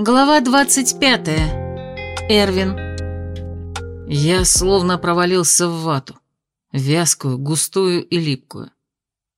Глава 25. Эрвин. Я словно провалился в вату. Вязкую, густую и липкую.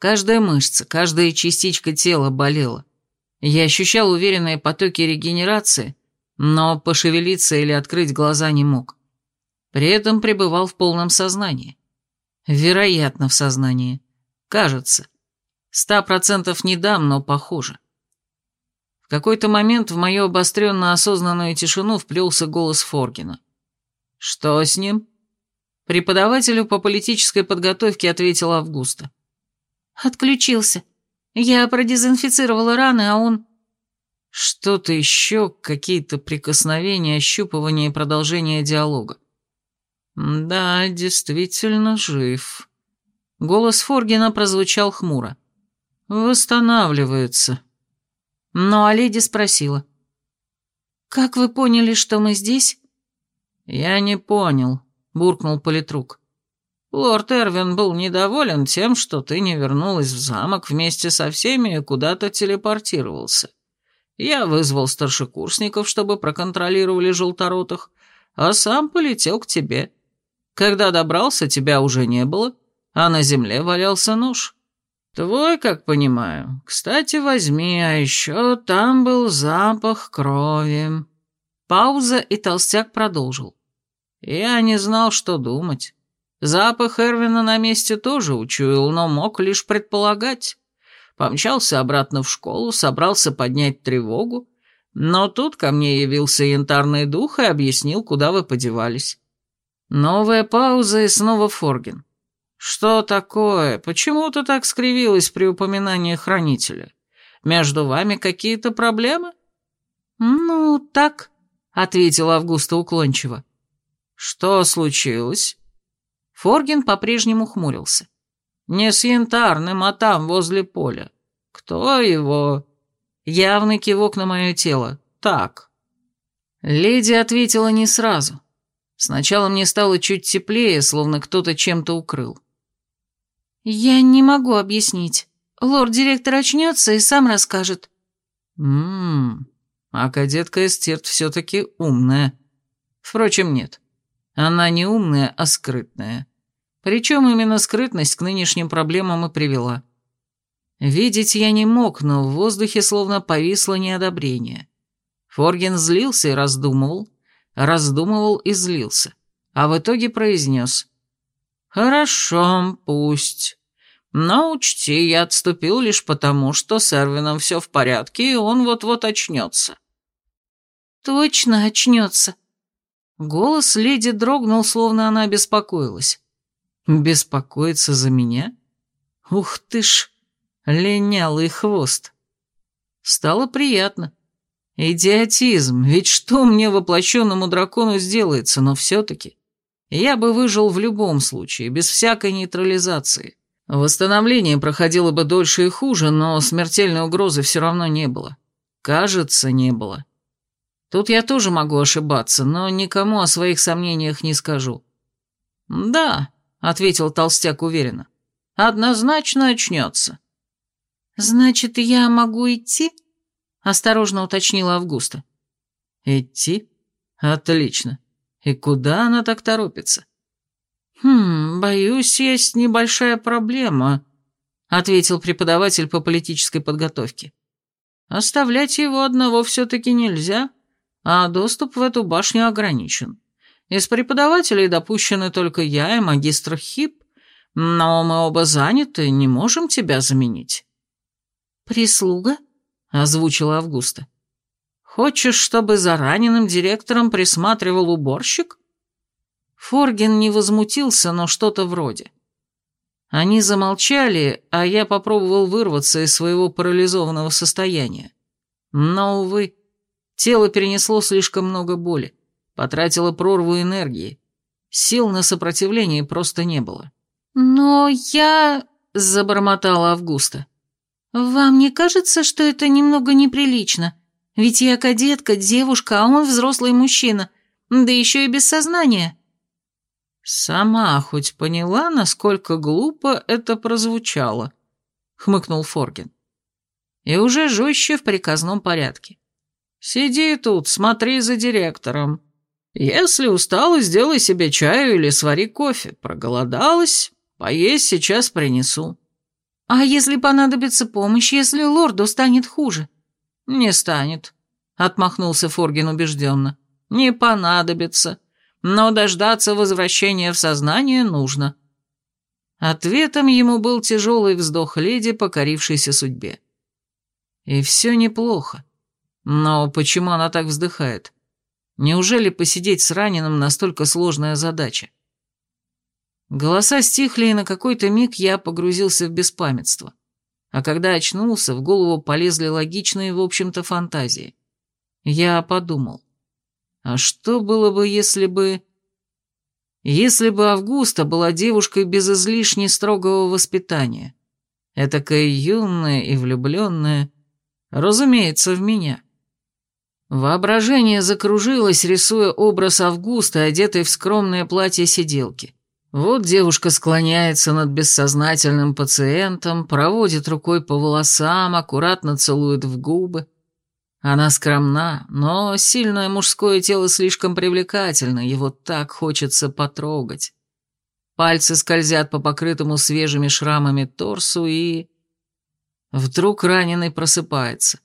Каждая мышца, каждая частичка тела болела. Я ощущал уверенные потоки регенерации, но пошевелиться или открыть глаза не мог. При этом пребывал в полном сознании. Вероятно, в сознании. Кажется. Ста процентов не дам, но похоже. В какой-то момент в мою обостренно осознанную тишину вплелся голос Форгина. «Что с ним?» Преподавателю по политической подготовке ответила Августа. «Отключился. Я продезинфицировала раны, а он...» Что-то еще, какие-то прикосновения, ощупывания и продолжение диалога. «Да, действительно жив». Голос Форгина прозвучал хмуро. «Восстанавливается. Но Алиди спросила. «Как вы поняли, что мы здесь?» «Я не понял», — буркнул политрук. «Лорд Эрвин был недоволен тем, что ты не вернулась в замок вместе со всеми и куда-то телепортировался. Я вызвал старшекурсников, чтобы проконтролировали желторотых, а сам полетел к тебе. Когда добрался, тебя уже не было, а на земле валялся нож. «Твой, как понимаю. Кстати, возьми, а еще там был запах крови». Пауза, и толстяк продолжил. «Я не знал, что думать. Запах Эрвина на месте тоже учуял, но мог лишь предполагать. Помчался обратно в школу, собрался поднять тревогу, но тут ко мне явился янтарный дух и объяснил, куда вы подевались». Новая пауза и снова Форгин. «Что такое? Почему ты так скривилась при упоминании хранителя? Между вами какие-то проблемы?» «Ну, так», — ответила Августа уклончиво. «Что случилось?» Форгин по-прежнему хмурился. «Не с янтарным, а там, возле поля. Кто его?» Явный кивок на мое тело. «Так». Леди ответила не сразу. Сначала мне стало чуть теплее, словно кто-то чем-то укрыл. «Я не могу объяснить. Лорд-директор очнется и сам расскажет». «Ммм, а кадетка Эстерт все-таки умная. Впрочем, нет. Она не умная, а скрытная. Причем именно скрытность к нынешним проблемам и привела. Видеть я не мог, но в воздухе словно повисло неодобрение. Форген злился и раздумывал, раздумывал и злился, а в итоге произнес «Хорошо, пусть. Но учти, я отступил лишь потому, что с Эрвином все в порядке, и он вот-вот очнется». «Точно очнется». Голос леди дрогнул, словно она беспокоилась. «Беспокоиться за меня? Ух ты ж, линялый хвост!» Стало приятно. Идиотизм, ведь что мне воплощенному дракону сделается, но все-таки... Я бы выжил в любом случае, без всякой нейтрализации. Восстановление проходило бы дольше и хуже, но смертельной угрозы все равно не было. Кажется, не было. Тут я тоже могу ошибаться, но никому о своих сомнениях не скажу. «Да», — ответил толстяк уверенно, — «однозначно очнется». «Значит, я могу идти?» — осторожно уточнила Августа. «Идти? Отлично. И куда она так торопится? «Хм, боюсь, есть небольшая проблема», — ответил преподаватель по политической подготовке. «Оставлять его одного все-таки нельзя, а доступ в эту башню ограничен. Из преподавателей допущены только я и магистр Хип, но мы оба заняты, не можем тебя заменить». «Прислуга?» — озвучила Августа. Хочешь, чтобы за раненым директором присматривал уборщик?» Форген не возмутился, но что-то вроде. Они замолчали, а я попробовал вырваться из своего парализованного состояния. Но, увы, тело перенесло слишком много боли, потратило прорву энергии. Сил на сопротивление просто не было. «Но я...» — забормотала Августа. «Вам не кажется, что это немного неприлично? Ведь я кадетка, девушка, а он взрослый мужчина, да еще и без сознания». «Сама хоть поняла, насколько глупо это прозвучало?» — хмыкнул Форгин. И уже жестче в приказном порядке. Сиди тут, смотри за директором. Если устала, сделай себе чаю или свари кофе. Проголодалась, поесть сейчас принесу». «А если понадобится помощь, если лорду станет хуже?» «Не станет», — отмахнулся Форгин убежденно. «Не понадобится, но дождаться возвращения в сознание нужно». Ответом ему был тяжелый вздох леди, покорившейся судьбе. И все неплохо. Но почему она так вздыхает? Неужели посидеть с раненым настолько сложная задача? Голоса стихли, и на какой-то миг я погрузился в беспамятство. А когда очнулся, в голову полезли логичные, в общем-то, фантазии. Я подумал, а что было бы, если бы... Если бы Августа была девушкой без излишне строгого воспитания, этакая юная и влюбленная, разумеется, в меня. Воображение закружилось, рисуя образ Августа, одетой в скромное платье сиделки. Вот девушка склоняется над бессознательным пациентом, проводит рукой по волосам, аккуратно целует в губы. Она скромна, но сильное мужское тело слишком привлекательно, его так хочется потрогать. Пальцы скользят по покрытому свежими шрамами торсу и... Вдруг раненый просыпается.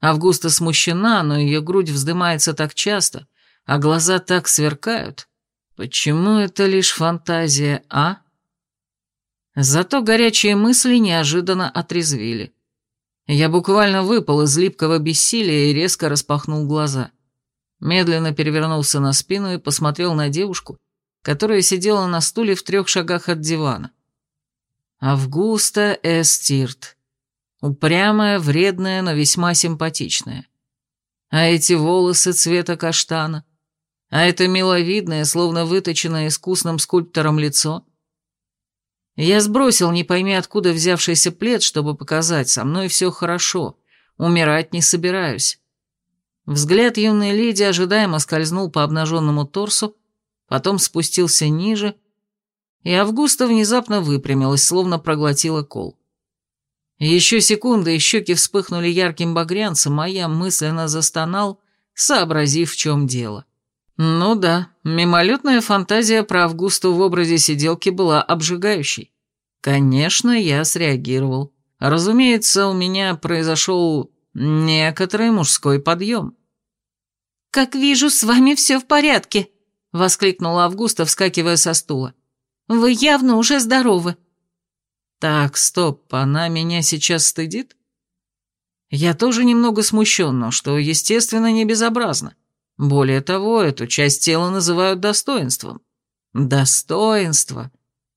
Августа смущена, но ее грудь вздымается так часто, а глаза так сверкают, Почему это лишь фантазия, а? Зато горячие мысли неожиданно отрезвили. Я буквально выпал из липкого бессилия и резко распахнул глаза. Медленно перевернулся на спину и посмотрел на девушку, которая сидела на стуле в трех шагах от дивана. Августа Эстирт. Упрямая, вредная, но весьма симпатичная. А эти волосы цвета каштана — а это миловидное, словно выточенное искусным скульптором лицо. Я сбросил, не пойми откуда взявшийся плед, чтобы показать, со мной все хорошо, умирать не собираюсь. Взгляд юной леди ожидаемо скользнул по обнаженному торсу, потом спустился ниже, и Августа внезапно выпрямилась, словно проглотила кол. Еще секунды, и щеки вспыхнули ярким багрянцем, а я мысленно застонал, сообразив, в чем дело. — ну да, мимолетная фантазия про Августу в образе сиделки была обжигающей. Конечно, я среагировал. Разумеется, у меня произошел некоторый мужской подъем. «Как вижу, с вами все в порядке», — воскликнула Августа, вскакивая со стула. «Вы явно уже здоровы». «Так, стоп, она меня сейчас стыдит?» Я тоже немного смущен, но что, естественно, не безобразно. Более того, эту часть тела называют достоинством. Достоинство.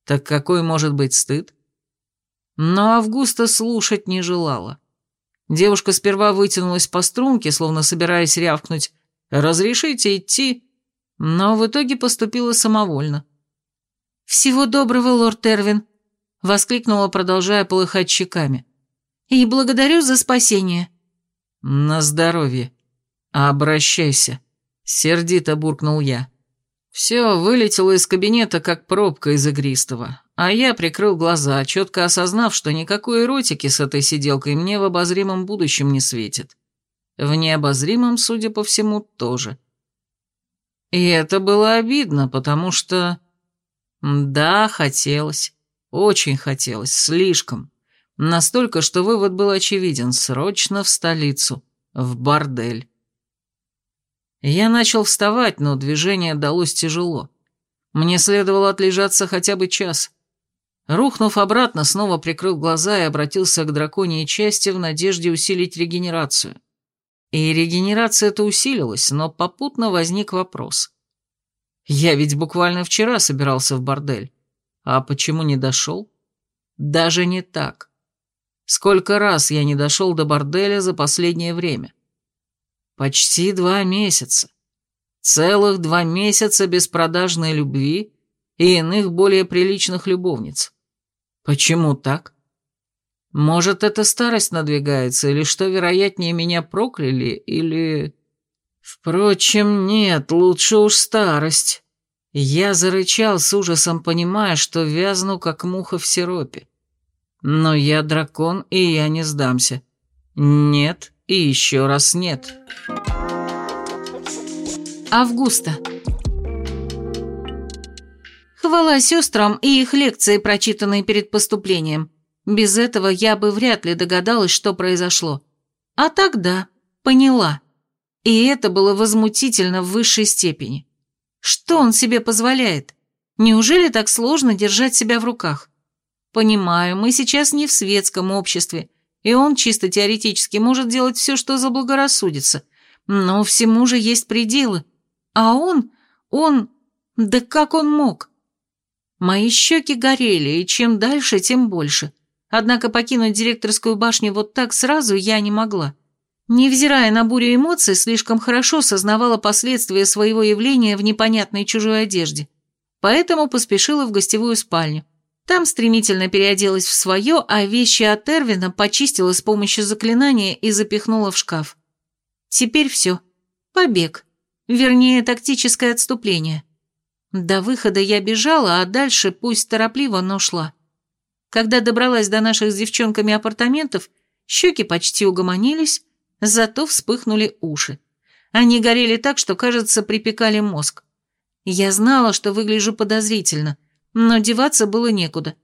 Так какой может быть стыд? Но Августа слушать не желала. Девушка сперва вытянулась по струнке, словно собираясь рявкнуть «Разрешите идти?», но в итоге поступила самовольно. «Всего доброго, лорд Эрвин!» — воскликнула, продолжая полыхать щеками. «И благодарю за спасение». «На здоровье. Обращайся». Сердито буркнул я. Все вылетело из кабинета, как пробка из игристого, а я прикрыл глаза, четко осознав, что никакой эротики с этой сиделкой мне в обозримом будущем не светит. В необозримом, судя по всему, тоже. И это было обидно, потому что... Да, хотелось. Очень хотелось, слишком. Настолько, что вывод был очевиден. Срочно в столицу. В бордель. Я начал вставать, но движение далось тяжело. Мне следовало отлежаться хотя бы час. Рухнув обратно, снова прикрыл глаза и обратился к драконьей части в надежде усилить регенерацию. И регенерация-то усилилась, но попутно возник вопрос. Я ведь буквально вчера собирался в бордель. А почему не дошел? Даже не так. Сколько раз я не дошел до борделя за последнее время? Почти два месяца. Целых два месяца беспродажной любви и иных более приличных любовниц. Почему так? Может, это старость надвигается, или что, вероятнее, меня прокляли, или... Впрочем, нет, лучше уж старость. Я зарычал с ужасом, понимая, что вязну, как муха в сиропе. Но я дракон, и я не сдамся. Нет, и еще раз нет. Августа. Хвала сестрам и их лекции, прочитанные перед поступлением. Без этого я бы вряд ли догадалась, что произошло. А тогда поняла. И это было возмутительно в высшей степени. Что он себе позволяет? Неужели так сложно держать себя в руках? Понимаю, мы сейчас не в светском обществе, и он чисто теоретически может делать все, что заблагорассудится. Но всему же есть пределы. А он, он... Да как он мог? Мои щеки горели, и чем дальше, тем больше. Однако покинуть директорскую башню вот так сразу я не могла. Невзирая на бурю эмоций, слишком хорошо сознавала последствия своего явления в непонятной чужой одежде. Поэтому поспешила в гостевую спальню. Там стремительно переоделась в свое, а вещи от Эрвина почистила с помощью заклинания и запихнула в шкаф. Теперь все. Побег. Вернее, тактическое отступление. До выхода я бежала, а дальше, пусть торопливо, но шла. Когда добралась до наших с девчонками апартаментов, щеки почти угомонились, зато вспыхнули уши. Они горели так, что, кажется, припекали мозг. Я знала, что выгляжу подозрительно – но деваться было некуда.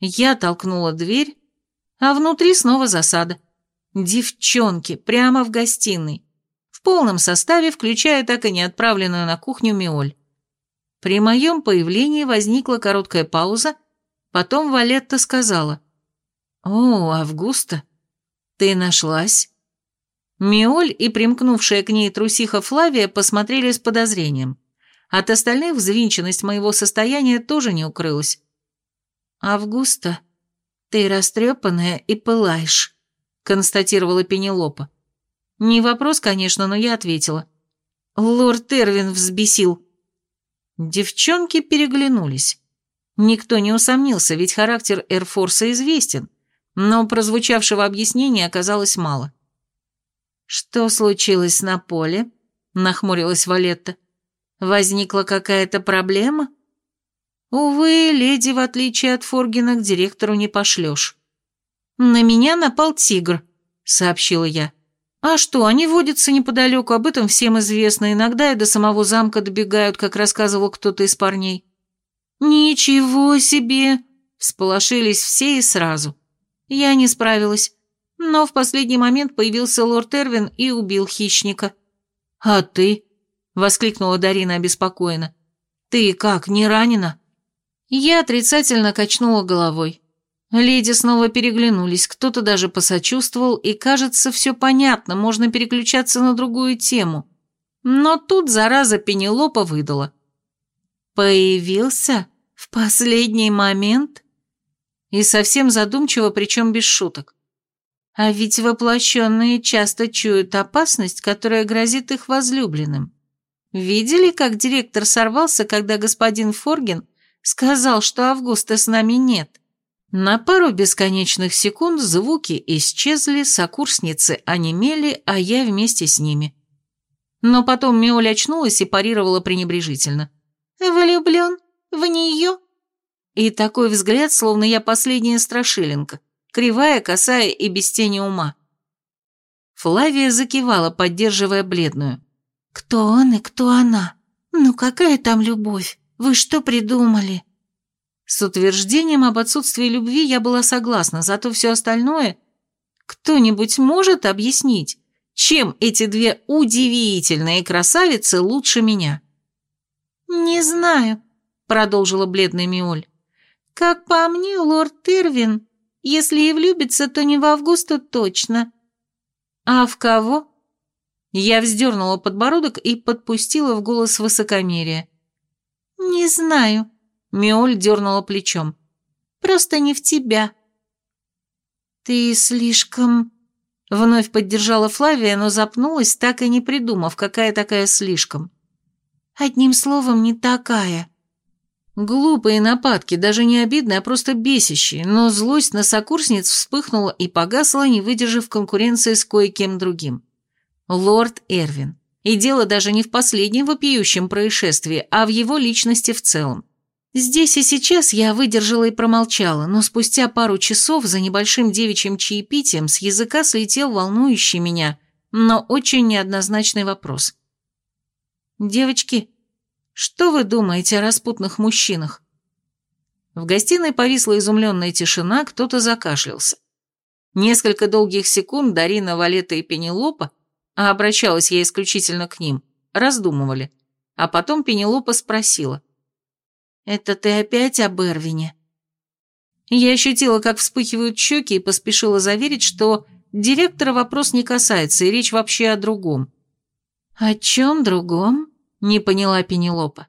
Я толкнула дверь, а внутри снова засада. Девчонки, прямо в гостиной. В полном составе, включая так и не отправленную на кухню Миоль. При моем появлении возникла короткая пауза, потом Валетта сказала. «О, Августа, ты нашлась?» Миоль и примкнувшая к ней трусиха Флавия посмотрели с подозрением. От остальных взвинченность моего состояния тоже не укрылась. «Августа, ты растрепанная и пылаешь», — констатировала Пенелопа. Не вопрос, конечно, но я ответила. «Лорд Эрвин взбесил». Девчонки переглянулись. Никто не усомнился, ведь характер Эрфорса известен, но прозвучавшего объяснения оказалось мало. «Что случилось на поле?» — нахмурилась Валетта. Возникла какая-то проблема? Увы, леди, в отличие от Форгина, к директору не пошлешь. На меня напал тигр, сообщила я. А что, они водятся неподалеку, об этом всем известно, иногда и до самого замка добегают, как рассказывал кто-то из парней. Ничего себе! Всполошились все и сразу. Я не справилась, но в последний момент появился лорд Эрвин и убил хищника. А ты? — воскликнула Дарина обеспокоенно. «Ты как, не ранена?» Я отрицательно качнула головой. Леди снова переглянулись, кто-то даже посочувствовал, и, кажется, все понятно, можно переключаться на другую тему. Но тут зараза Пенелопа выдала. «Появился? В последний момент?» И совсем задумчиво, причем без шуток. А ведь воплощенные часто чуют опасность, которая грозит их возлюбленным. Видели, как директор сорвался, когда господин Форгин сказал, что Августа с нами нет? На пару бесконечных секунд звуки исчезли, сокурсницы онемели, а я вместе с ними. Но потом Миоль очнулась и парировала пренебрежительно. «Влюблен? В нее?» И такой взгляд, словно я последняя страшиленка, кривая, косая и без тени ума. Флавия закивала, поддерживая бледную. «Кто он и кто она? Ну какая там любовь? Вы что придумали?» С утверждением об отсутствии любви я была согласна, зато все остальное... Кто-нибудь может объяснить, чем эти две удивительные красавицы лучше меня? «Не знаю», — продолжила бледная Миоль. «Как по мне, лорд Ирвин, если и влюбится, то не в Августа точно». «А в кого?» Я вздернула подбородок и подпустила в голос высокомерие. «Не знаю», — Миоль дернула плечом. «Просто не в тебя». «Ты слишком...» Вновь поддержала Флавия, но запнулась, так и не придумав, какая такая слишком. «Одним словом, не такая». Глупые нападки, даже не обидные, а просто бесящие, но злость на сокурсниц вспыхнула и погасла, не выдержав конкуренции с кое-кем другим. Лорд Эрвин. И дело даже не в последнем вопиющем происшествии, а в его личности в целом. Здесь и сейчас я выдержала и промолчала, но спустя пару часов за небольшим девичьим чаепитием с языка слетел волнующий меня но очень неоднозначный вопрос. «Девочки, что вы думаете о распутных мужчинах?» В гостиной повисла изумленная тишина, кто-то закашлялся. Несколько долгих секунд Дарина, Валета и Пенелопа, а обращалась я исключительно к ним, раздумывали, а потом Пенелопа спросила. «Это ты опять об Эрвине?» Я ощутила, как вспыхивают щеки, и поспешила заверить, что директора вопрос не касается, и речь вообще о другом. «О чем другом?» – не поняла Пенелопа.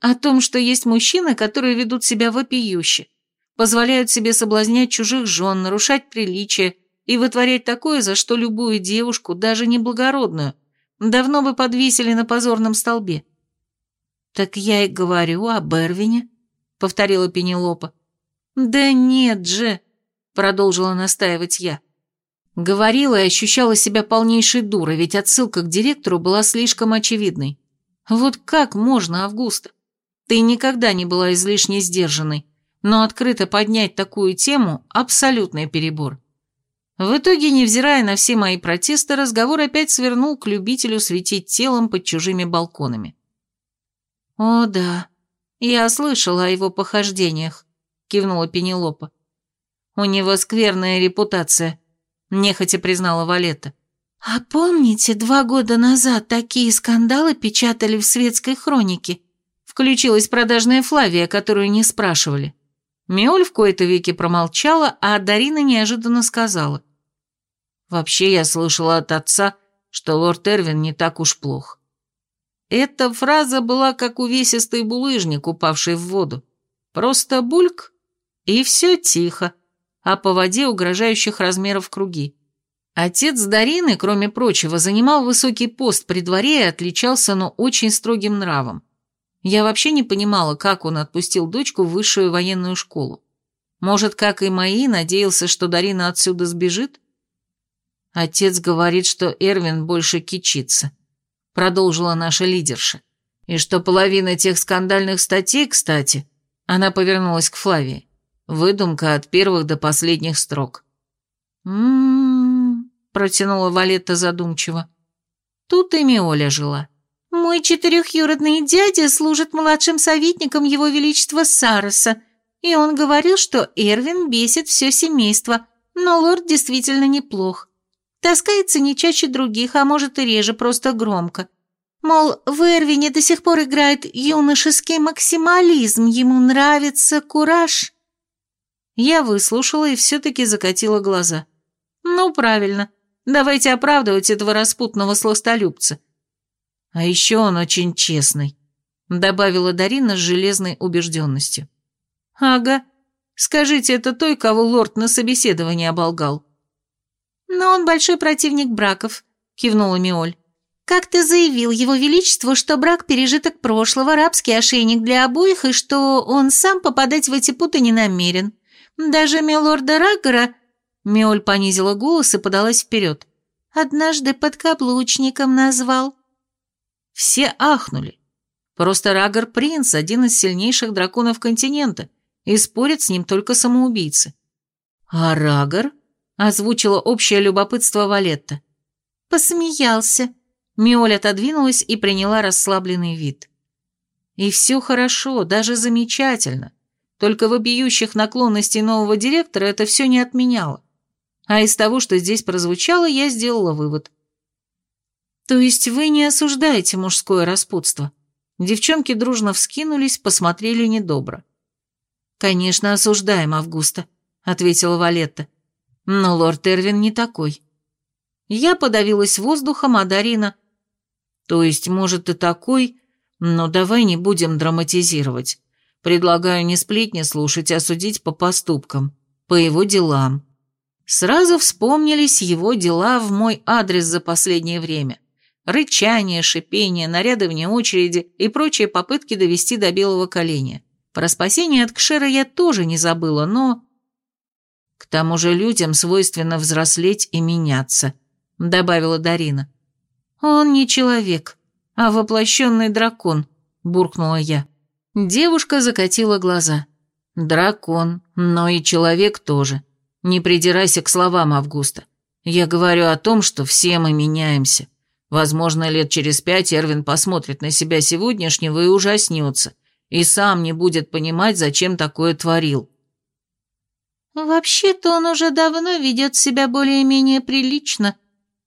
«О том, что есть мужчины, которые ведут себя вопиюще, позволяют себе соблазнять чужих жен, нарушать приличия и вытворять такое, за что любую девушку, даже неблагородную, давно бы подвесили на позорном столбе». «Так я и говорю об Эрвине», — повторила Пенелопа. «Да нет же», — продолжила настаивать я. Говорила и ощущала себя полнейшей дурой, ведь отсылка к директору была слишком очевидной. Вот как можно, Августа? Ты никогда не была излишне сдержанной, но открыто поднять такую тему – абсолютный перебор. В итоге, невзирая на все мои протесты, разговор опять свернул к любителю светить телом под чужими балконами. «О, да, я слышала о его похождениях», – кивнула Пенелопа. «У него скверная репутация», – нехотя признала Валета. «А помните, два года назад такие скандалы печатали в светской хронике?» Включилась продажная Флавия, которую не спрашивали. Миоль в кои-то веки промолчала, а Дарина неожиданно сказала. «Вообще я слышала от отца, что лорд Эрвин не так уж плох». Эта фраза была как увесистый булыжник, упавший в воду. Просто бульк, и все тихо а по воде угрожающих размеров круги. Отец Дарины, кроме прочего, занимал высокий пост при дворе и отличался, но очень строгим нравом. Я вообще не понимала, как он отпустил дочку в высшую военную школу. Может, как и мои, надеялся, что Дарина отсюда сбежит? Отец говорит, что Эрвин больше кичится, продолжила наша лидерша. И что половина тех скандальных статей, кстати, она повернулась к Флавии, Выдумка от первых до последних строк. «М-м-м», протянула Валетта задумчиво. Тут и Миоля жила. «Мой четырехюродный дядя служит младшим советником его величества Сароса, и он говорил, что Эрвин бесит все семейство, но лорд действительно неплох. Таскается не чаще других, а может и реже, просто громко. Мол, в Эрвине до сих пор играет юношеский максимализм, ему нравится кураж». Я выслушала и все-таки закатила глаза. «Ну, правильно. Давайте оправдывать этого распутного сластолюбца». «А еще он очень честный», — добавила Дарина с железной убежденностью. «Ага. Скажите, это той, кого лорд на собеседовании оболгал?» «Но он большой противник браков», — кивнула Миоль. «Как ты заявил его величеству, что брак – пережиток прошлого, рабский ошейник для обоих, и что он сам попадать в эти путы не намерен. Даже милорда Раггера...» Миоль понизила голос и подалась вперед. «Однажды подкаблучником назвал». Все ахнули. Просто Раггер принц, один из сильнейших драконов континента, и спорят с ним только самоубийцы. «А Раггер?» — озвучила общее любопытство Валетта. Посмеялся. Миоль отодвинулась и приняла расслабленный вид. И все хорошо, даже замечательно. Только вопиющих наклонностей нового директора это все не отменяло. А из того, что здесь прозвучало, я сделала вывод. То есть вы не осуждаете мужское распутство? Девчонки дружно вскинулись, посмотрели недобро. «Конечно, осуждаем Августа», — ответила Валетта. «Но лорд Эрвин не такой». Я подавилась воздухом, а Дарина... «То есть, может, и такой, но давай не будем драматизировать. Предлагаю не сплетни слушать, а судить по поступкам, по его делам. Сразу вспомнились его дела в мой адрес за последнее время. Рычание, шипение, наряды вне очереди и прочие попытки довести до белого коленя. Про спасение от Кшера я тоже не забыла, но... К тому же людям свойственно взрослеть и меняться, добавила Дарина. Он не человек, а воплощенный дракон, буркнула я. Девушка закатила глаза. «Дракон, но и человек тоже. Не придирайся к словам Августа. Я говорю о том, что все мы меняемся. Возможно, лет через пять Эрвин посмотрит на себя сегодняшнего и ужаснется, и сам не будет понимать, зачем такое творил. «Вообще-то он уже давно ведет себя более-менее прилично»,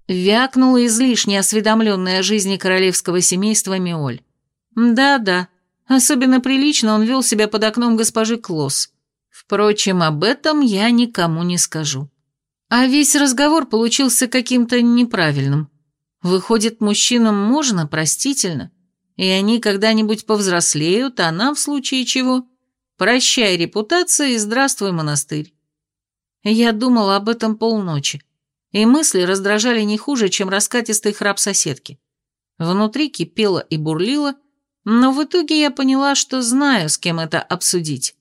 вякнула излишне осведомленная о жизни королевского семейства Миоль. «Да-да, особенно прилично он вел себя под окном госпожи Клосс. Впрочем, об этом я никому не скажу. А весь разговор получился каким-то неправильным. Выходит, мужчинам можно простительно, и они когда-нибудь повзрослеют, а нам, в случае чего, прощай репутация и здравствуй монастырь. Я думала об этом полночи, и мысли раздражали не хуже, чем раскатистый храп соседки. Внутри кипело и бурлило, но в итоге я поняла, что знаю, с кем это обсудить.